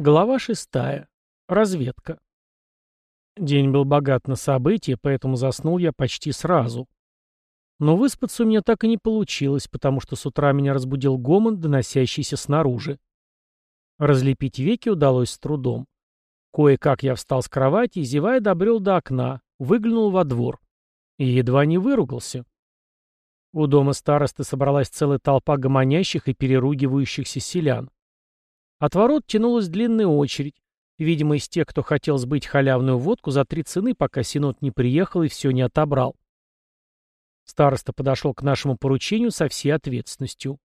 Глава шестая. Разведка. День был богат на события, поэтому заснул я почти сразу. Но выспаться у меня так и не получилось, потому что с утра меня разбудил гомон, доносящийся снаружи. Разлепить веки удалось с трудом. Кое-как я встал с кровати и, зевая, добрел до окна, выглянул во двор. И едва не выругался. У дома старосты собралась целая толпа гомонящих и переругивающихся селян. От ворот тянулась длинная очередь, видимо, из тех, кто хотел сбыть халявную водку за три цены, пока Синод не приехал и все не отобрал. Староста подошел к нашему поручению со всей ответственностью.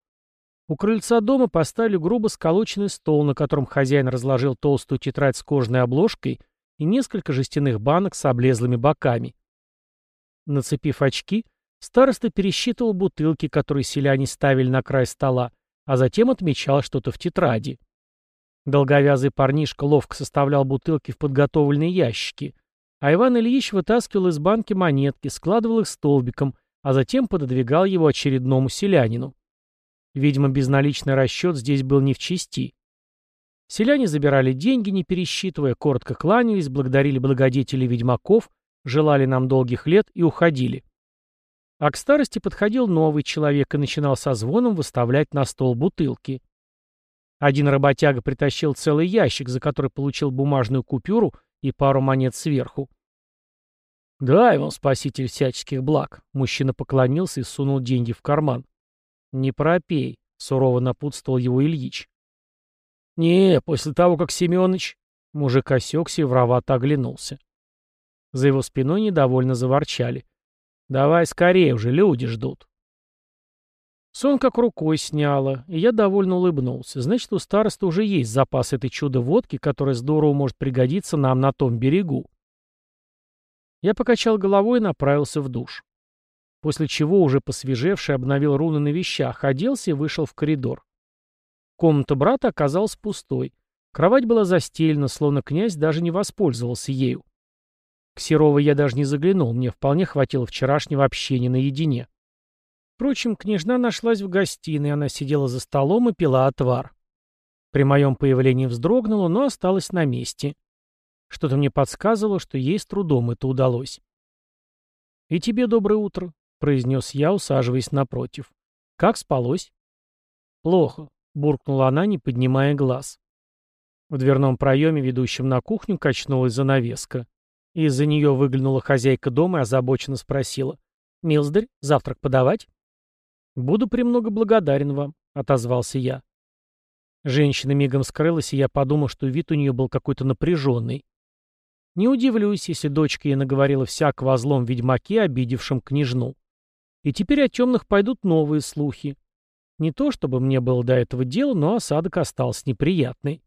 У крыльца дома поставили грубо сколоченный стол, на котором хозяин разложил толстую тетрадь с кожаной обложкой и несколько жестяных банок с облезлыми боками. Нацепив очки, староста пересчитывал бутылки, которые селяне ставили на край стола, а затем отмечал что-то в тетради. Долговязый парнишка ловко составлял бутылки в подготовленные ящики, а Иван Ильич вытаскивал из банки монетки, складывал их столбиком, а затем пододвигал его очередному селянину. Видимо, безналичный расчет здесь был не в чести. Селяне забирали деньги, не пересчитывая, коротко кланялись, благодарили благодетелей ведьмаков, желали нам долгих лет и уходили. А к старости подходил новый человек и начинал со звоном выставлять на стол бутылки. Один работяга притащил целый ящик, за который получил бумажную купюру и пару монет сверху. «Дай вам, спаситель всяческих благ!» Мужчина поклонился и сунул деньги в карман. «Не пропей», — сурово напутствовал его Ильич. «Не, после того, как Семёныч...» Мужик осекся и воровато оглянулся. За его спиной недовольно заворчали. «Давай скорее уже, люди ждут». Сон как рукой сняло, и я довольно улыбнулся. Значит, у староста уже есть запас этой чудо-водки, которая здорово может пригодиться нам на том берегу. Я покачал головой и направился в душ. После чего, уже посвежевший, обновил руны на вещах, оделся и вышел в коридор. Комната брата оказалась пустой. Кровать была застелена, словно князь даже не воспользовался ею. К Серовой я даже не заглянул, мне вполне хватило вчерашнего общения наедине. Впрочем, княжна нашлась в гостиной, она сидела за столом и пила отвар. При моем появлении вздрогнула, но осталась на месте. Что-то мне подсказывало, что ей с трудом это удалось. «И тебе доброе утро», — произнес я, усаживаясь напротив. «Как спалось?» «Плохо», — буркнула она, не поднимая глаз. В дверном проеме, ведущем на кухню, качнулась занавеска. Из-за нее выглянула хозяйка дома и озабоченно спросила. «Милздарь, завтрак подавать?» «Буду премного благодарен вам», — отозвался я. Женщина мигом скрылась, и я подумал, что вид у нее был какой-то напряженный. Не удивлюсь, если дочка ей наговорила всякого о злом ведьмаке, обидевшем княжну. И теперь о темных пойдут новые слухи. Не то, чтобы мне было до этого дела, но осадок остался неприятный.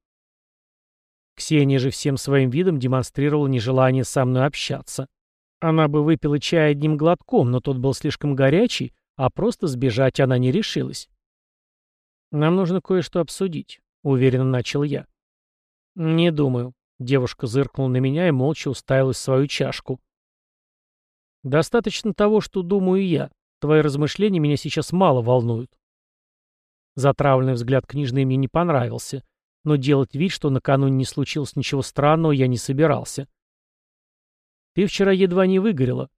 Ксения же всем своим видом демонстрировала нежелание со мной общаться. Она бы выпила чай одним глотком, но тот был слишком горячий, а просто сбежать она не решилась. «Нам нужно кое-что обсудить», — уверенно начал я. «Не думаю». Девушка зыркнула на меня и молча уставилась в свою чашку. «Достаточно того, что думаю я. Твои размышления меня сейчас мало волнуют». Затравленный взгляд книжный мне не понравился, но делать вид, что накануне не случилось ничего странного, я не собирался. «Ты вчера едва не выгорела.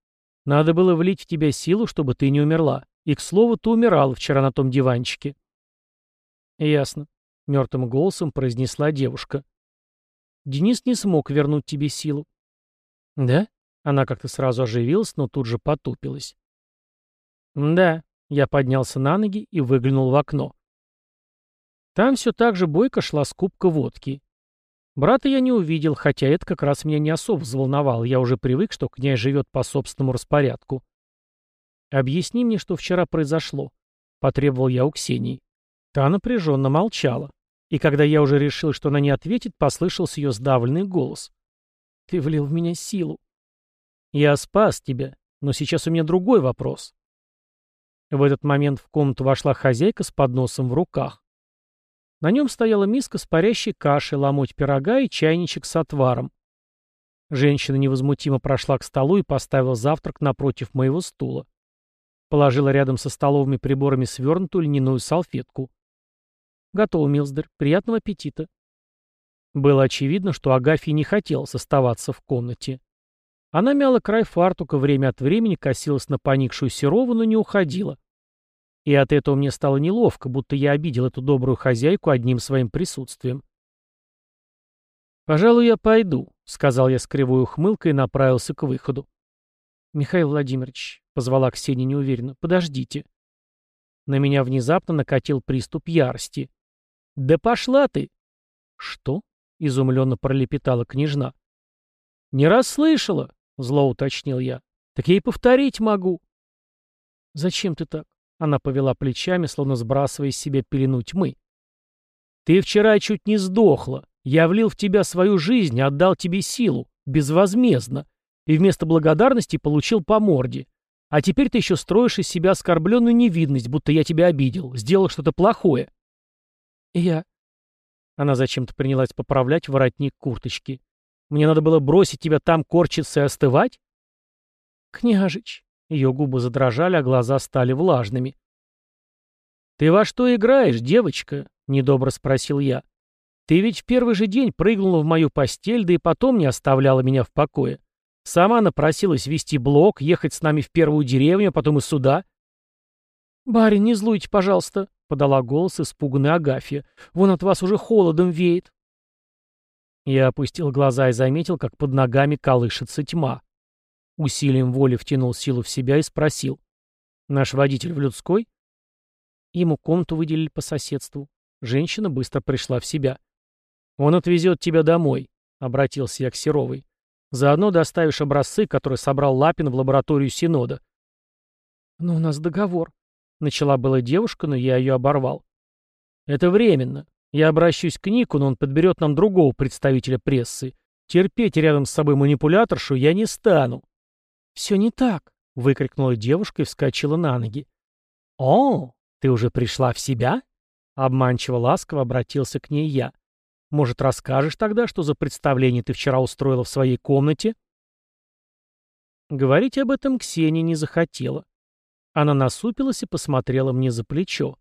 Надо было влить в тебя силу, чтобы ты не умерла. И, к слову, ты умирала вчера на том диванчике. Ясно. Мертвым голосом произнесла девушка. Денис не смог вернуть тебе силу. Да? Она как-то сразу оживилась, но тут же потупилась. Да. Я поднялся на ноги и выглянул в окно. Там все так же бойко шла скупка водки. Брата я не увидел, хотя это как раз меня не особо взволновало. Я уже привык, что князь живет по собственному распорядку. «Объясни мне, что вчера произошло», — потребовал я у Ксении. Та напряженно молчала. И когда я уже решил, что она не ответит, послышался ее сдавленный голос. «Ты влил в меня силу». «Я спас тебя, но сейчас у меня другой вопрос». В этот момент в комнату вошла хозяйка с подносом в руках. На нем стояла миска с парящей кашей, ломоть пирога и чайничек с отваром. Женщина невозмутимо прошла к столу и поставила завтрак напротив моего стула. Положила рядом со столовыми приборами свернутую льняную салфетку. «Готово, Милздер. Приятного аппетита». Было очевидно, что Агафья не хотела оставаться в комнате. Она мяла край фартука, время от времени косилась на поникшую Серову, но не уходила. И от этого мне стало неловко, будто я обидел эту добрую хозяйку одним своим присутствием. «Пожалуй, я пойду», — сказал я с кривой ухмылкой и направился к выходу. «Михаил Владимирович», — позвала Ксения неуверенно, — «подождите». На меня внезапно накатил приступ ярости. «Да пошла ты!» «Что?» — изумленно пролепетала княжна. «Не расслышала», — зло уточнил я. «Так я и повторить могу». «Зачем ты так?» — она повела плечами, словно сбрасывая из себя пелену тьмы. «Ты вчера чуть не сдохла. Я влил в тебя свою жизнь, отдал тебе силу, безвозмездно, и вместо благодарности получил по морде. А теперь ты еще строишь из себя оскорбленную невидность, будто я тебя обидел, сделал что-то плохое. Я... Она зачем-то принялась поправлять воротник курточки. Мне надо было бросить тебя там корчиться и остывать? Княжич. Ее губы задрожали, а глаза стали влажными. «Ты во что играешь, девочка?» — недобро спросил я. «Ты ведь в первый же день прыгнула в мою постель, да и потом не оставляла меня в покое. Сама напросилась вести блок, ехать с нами в первую деревню, а потом и сюда. «Барин, не злуйте, пожалуйста», — подала голос испуганная Агафья. «Вон от вас уже холодом веет». Я опустил глаза и заметил, как под ногами колышется тьма. Усилием воли втянул силу в себя и спросил. «Наш водитель в людской?» Ему комнату выделили по соседству. Женщина быстро пришла в себя. «Он отвезет тебя домой», — обратился я к Серовой. Заодно доставишь образцы, которые собрал Лапин в лабораторию Синода. «Но у нас договор», — начала была девушка, но я ее оборвал. «Это временно. Я обращусь к Нику, но он подберет нам другого представителя прессы. Терпеть рядом с собой манипуляторшу я не стану». «Все не так», — выкрикнула девушка и вскочила на ноги. «О, ты уже пришла в себя?» Обманчиво ласково обратился к ней я. Может, расскажешь тогда, что за представление ты вчера устроила в своей комнате?» Говорить об этом Ксения не захотела. Она насупилась и посмотрела мне за плечо.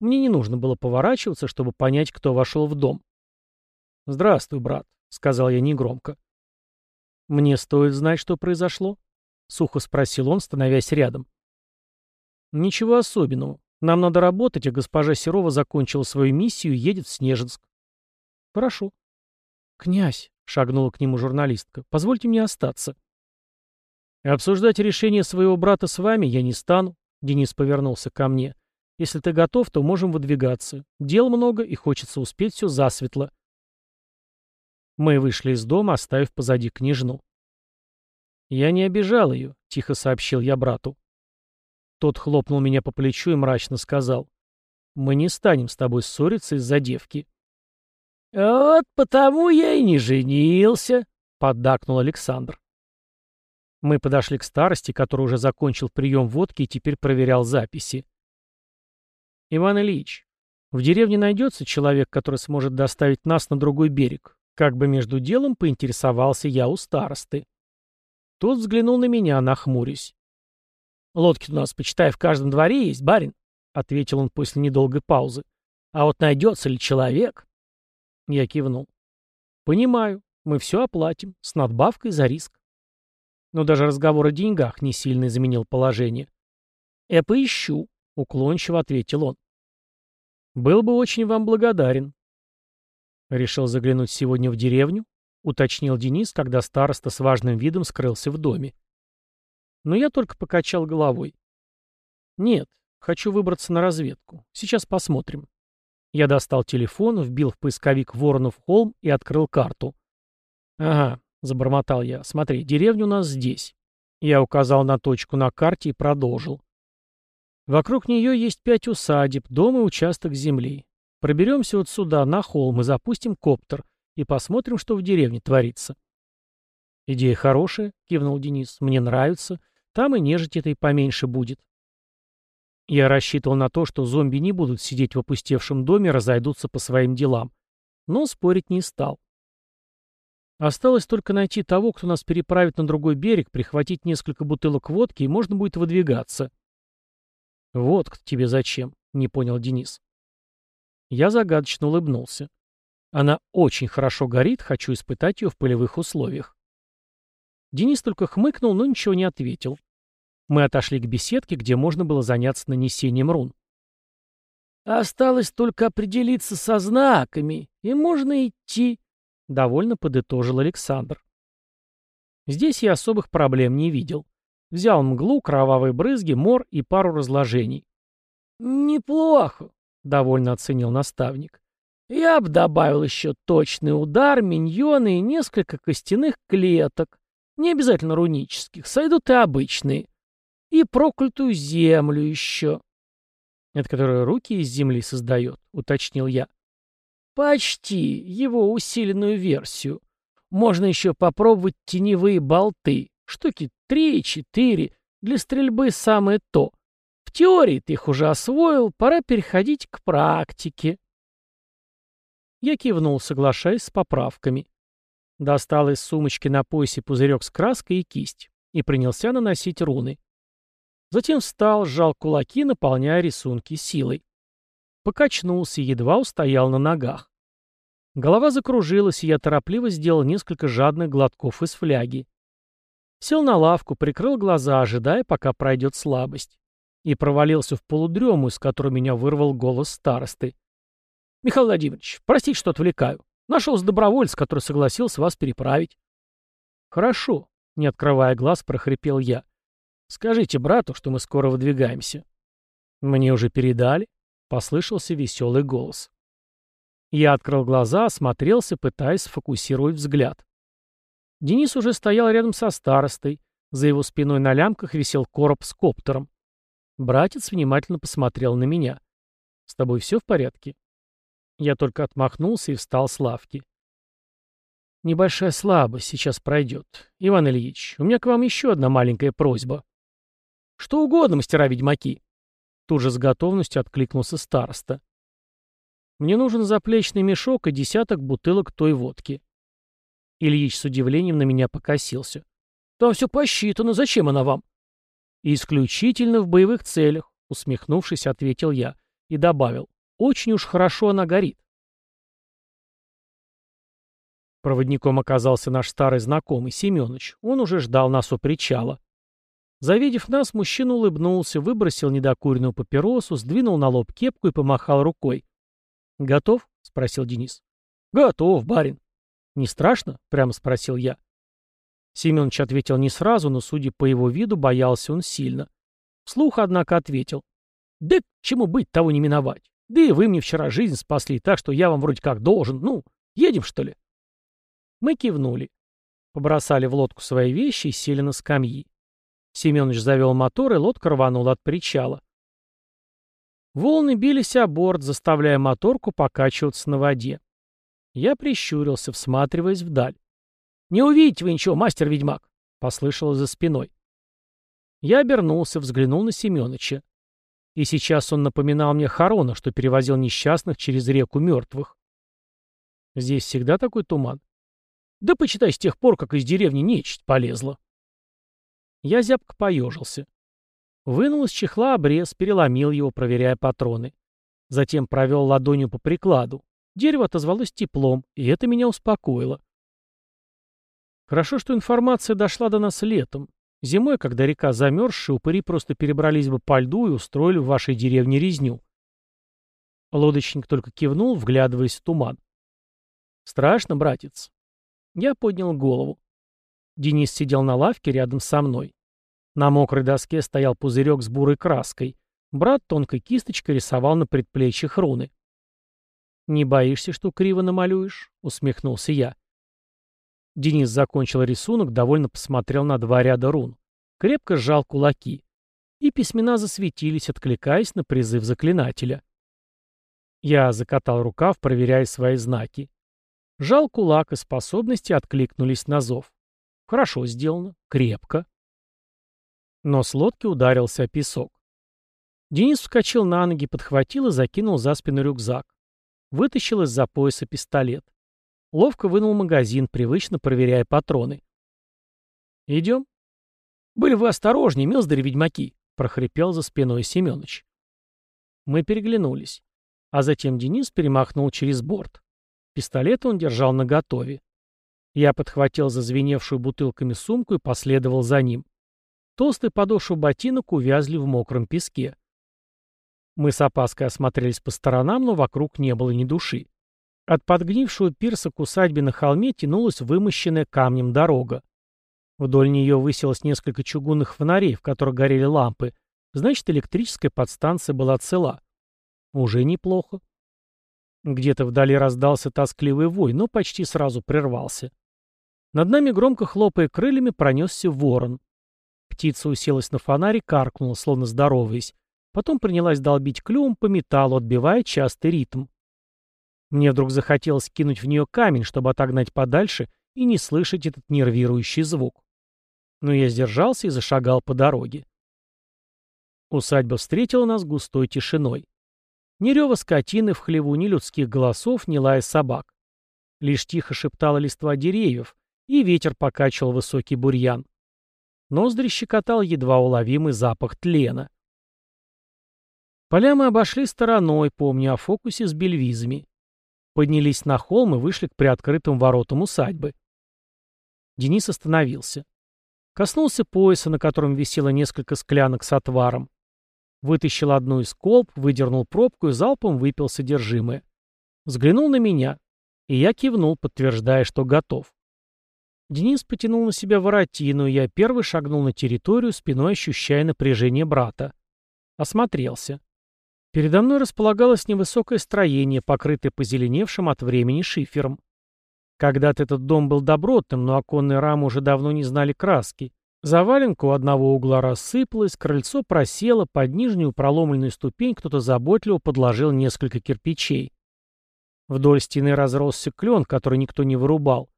Мне не нужно было поворачиваться, чтобы понять, кто вошел в дом. «Здравствуй, брат», — сказал я негромко. «Мне стоит знать, что произошло?» — сухо спросил он, становясь рядом. «Ничего особенного. Нам надо работать, а госпожа Серова закончила свою миссию и едет в Снежинск. «Хорошо». «Князь», — шагнула к нему журналистка, — «позвольте мне остаться». «Обсуждать решение своего брата с вами я не стану», — Денис повернулся ко мне. «Если ты готов, то можем выдвигаться. Дел много, и хочется успеть все засветло». Мы вышли из дома, оставив позади княжну. «Я не обижал ее», — тихо сообщил я брату. Тот хлопнул меня по плечу и мрачно сказал. «Мы не станем с тобой ссориться из-за девки. «Вот потому я и не женился», — поддакнул Александр. Мы подошли к старости, который уже закончил прием водки и теперь проверял записи. «Иван Ильич, в деревне найдется человек, который сможет доставить нас на другой берег?» Как бы между делом поинтересовался я у старосты. Тот взглянул на меня, нахмурясь. «Лодки у нас, почитай, в каждом дворе есть, барин», — ответил он после недолгой паузы. «А вот найдется ли человек?» Я кивнул. «Понимаю. Мы все оплатим. С надбавкой за риск». Но даже разговор о деньгах не сильно изменил положение. «Я поищу», — уклончиво ответил он. «Был бы очень вам благодарен». «Решил заглянуть сегодня в деревню?» — уточнил Денис, когда староста с важным видом скрылся в доме. Но я только покачал головой. «Нет, хочу выбраться на разведку. Сейчас посмотрим. Я достал телефон, вбил в поисковик Воронов холм и открыл карту. «Ага», — забормотал я, — «смотри, деревня у нас здесь». Я указал на точку на карте и продолжил. Вокруг нее есть пять усадеб, дом и участок земли. Проберемся вот сюда, на холм, и запустим коптер, и посмотрим, что в деревне творится. «Идея хорошая», — кивнул Денис, — «мне нравится. Там и нежить этой поменьше будет». Я рассчитывал на то, что зомби не будут сидеть в опустевшем доме и разойдутся по своим делам. Но спорить не стал. Осталось только найти того, кто нас переправит на другой берег, прихватить несколько бутылок водки, и можно будет выдвигаться. «Вот к тебе зачем?» — не понял Денис. Я загадочно улыбнулся. Она очень хорошо горит, хочу испытать ее в полевых условиях. Денис только хмыкнул, но ничего не ответил. Мы отошли к беседке, где можно было заняться нанесением рун. «Осталось только определиться со знаками, и можно идти», — довольно подытожил Александр. Здесь я особых проблем не видел. Взял мглу, кровавые брызги, мор и пару разложений. «Неплохо», — довольно оценил наставник. «Я бы добавил еще точный удар, миньоны и несколько костяных клеток. Не обязательно рунических, сойдут и обычные. И проклятую землю еще». «Это которая руки из земли создает», — уточнил я. «Почти. Его усиленную версию. Можно еще попробовать теневые болты. Штуки три-четыре. Для стрельбы самое то. В теории ты их уже освоил, пора переходить к практике». Я кивнул, соглашаясь с поправками. Достал из сумочки на поясе пузырек с краской и кисть и принялся наносить руны. Затем встал, сжал кулаки, наполняя рисунки силой. Покачнулся, едва устоял на ногах. Голова закружилась, и я торопливо сделал несколько жадных глотков из фляги. Сел на лавку, прикрыл глаза, ожидая, пока пройдет слабость. И провалился в полудрему, из которой меня вырвал голос старосты. «Михаил Владимирович, простите, что отвлекаю. Нашелся добровольец, который согласился вас переправить». «Хорошо», — не открывая глаз, прохрипел я. Скажите брату, что мы скоро выдвигаемся». «Мне уже передали?» — послышался веселый голос. Я открыл глаза, осмотрелся, пытаясь сфокусировать взгляд. Денис уже стоял рядом со старостой. За его спиной на лямках висел короб с коптером. Братец внимательно посмотрел на меня. «С тобой все в порядке?» Я только отмахнулся и встал с лавки. «Небольшая слабость сейчас пройдет. Иван Ильич, у меня к вам еще одна маленькая просьба». «Что угодно, мастера-ведьмаки!» Тут же с готовностью откликнулся староста. «Мне нужен заплечный мешок и десяток бутылок той водки». Ильич с удивлением на меня покосился. «Там все посчитано, зачем она вам?» «Исключительно в боевых целях», — усмехнувшись, ответил я и добавил. «Очень уж хорошо она горит». Проводником оказался наш старый знакомый, Семенович. Он уже ждал нас у причала. Завидев нас, мужчина улыбнулся, выбросил недокуренную папиросу, сдвинул на лоб кепку и помахал рукой. «Готов?» — спросил Денис. «Готов, барин». «Не страшно?» — прямо спросил я. Семенович ответил не сразу, но, судя по его виду, боялся он сильно. Вслух, однако, ответил. «Да к чему быть, того не миновать. Да и вы мне вчера жизнь спасли, так что я вам вроде как должен. Ну, едем, что ли?» Мы кивнули. Побросали в лодку свои вещи и сели на скамьи. Семенович завел мотор, и лодка рванула от причала. Волны бились о борт, заставляя моторку покачиваться на воде. Я прищурился, всматриваясь вдаль. «Не увидите вы ничего, мастер-ведьмак!» — послышалось за спиной. Я обернулся, взглянул на Семеновича. И сейчас он напоминал мне Харона, что перевозил несчастных через реку мертвых. Здесь всегда такой туман. Да почитай с тех пор, как из деревни нечисть полезла. Я зябко поежился. Вынул из чехла обрез, переломил его, проверяя патроны. Затем провел ладонью по прикладу. Дерево отозвалось теплом, и это меня успокоило. Хорошо, что информация дошла до нас летом. Зимой, когда река замерзшая, упыри просто перебрались бы по льду и устроили в вашей деревне резню. Лодочник только кивнул, вглядываясь в туман. «Страшно, братец?» Я поднял голову. Денис сидел на лавке рядом со мной. На мокрой доске стоял пузырек с бурой краской. Брат тонкой кисточкой рисовал на предплечьях руны. «Не боишься, что криво намалюешь?» — усмехнулся я. Денис закончил рисунок, довольно посмотрел на два ряда рун. Крепко сжал кулаки. И письмена засветились, откликаясь на призыв заклинателя. Я закатал рукав, проверяя свои знаки. Жал кулак, и способности откликнулись на зов. Хорошо сделано, крепко. Но с лодки ударился о песок. Денис вскочил на ноги, подхватил и закинул за спину рюкзак. Вытащил из-за пояса пистолет. Ловко вынул магазин, привычно проверяя патроны. «Идем?» «Были вы осторожнее, милздари-ведьмаки!» — прохрипел за спиной Семенович. Мы переглянулись. А затем Денис перемахнул через борт. Пистолет он держал наготове. Я подхватил зазвеневшую бутылками сумку и последовал за ним. Толстые подошвы ботинок увязли в мокром песке. Мы с опаской осмотрелись по сторонам, но вокруг не было ни души. От подгнившего пирса к усадьбе на холме тянулась вымощенная камнем дорога. Вдоль нее высилось несколько чугунных фонарей, в которых горели лампы. Значит, электрическая подстанция была цела. Уже неплохо. Где-то вдали раздался тоскливый вой, но почти сразу прервался. Над нами, громко хлопая крыльями, пронесся ворон. Птица уселась на фонарь и каркнула, словно здороваясь. Потом принялась долбить клювом по металлу, отбивая частый ритм. Мне вдруг захотелось кинуть в нее камень, чтобы отогнать подальше и не слышать этот нервирующий звук. Но я сдержался и зашагал по дороге. Усадьба встретила нас густой тишиной. Ни рева скотины в хлеву, ни людских голосов, ни лая собак. Лишь тихо шептала листва деревьев, и ветер покачивал высокий бурьян. Ноздри щекотал едва уловимый запах тлена. Поля мы обошли стороной, помня о фокусе с бельвизами. Поднялись на холм и вышли к приоткрытым воротам усадьбы. Денис остановился. Коснулся пояса, на котором висело несколько склянок с отваром. Вытащил одну из колб, выдернул пробку и залпом выпил содержимое. Взглянул на меня, и я кивнул, подтверждая, что готов. Денис потянул на себя воротину, и я первый шагнул на территорию, спиной ощущая напряжение брата. Осмотрелся. Передо мной располагалось невысокое строение, покрытое позеленевшим от времени шифером. Когда-то этот дом был добротным, но оконные рамы уже давно не знали краски. Заваленка у одного угла рассыпалась, крыльцо просело, под нижнюю проломленную ступень кто-то заботливо подложил несколько кирпичей. Вдоль стены разросся клен, который никто не вырубал.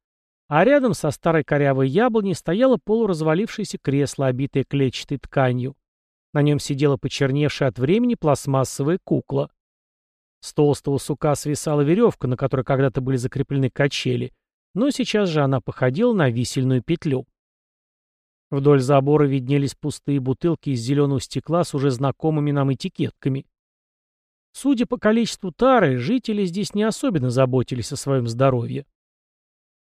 А рядом со старой корявой яблоней стояло полуразвалившееся кресло, обитое клетчатой тканью. На нем сидела почерневшая от времени пластмассовая кукла. С толстого сука свисала веревка, на которой когда-то были закреплены качели, но сейчас же она походила на висельную петлю. Вдоль забора виднелись пустые бутылки из зеленого стекла с уже знакомыми нам этикетками. Судя по количеству тары, жители здесь не особенно заботились о своем здоровье.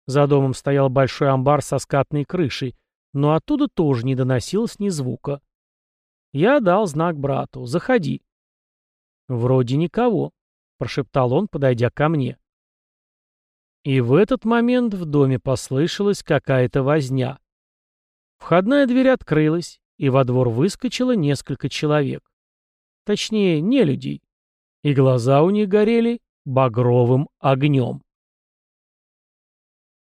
За домом стоял большой амбар со скатной крышей, но оттуда тоже не доносилось ни звука. Я дал знак брату. «Заходи». «Вроде никого», — прошептал он, подойдя ко мне. И в этот момент в доме послышалась какая-то возня. Входная дверь открылась, и во двор выскочило несколько человек. Точнее, не людей. И глаза у них горели багровым огнем.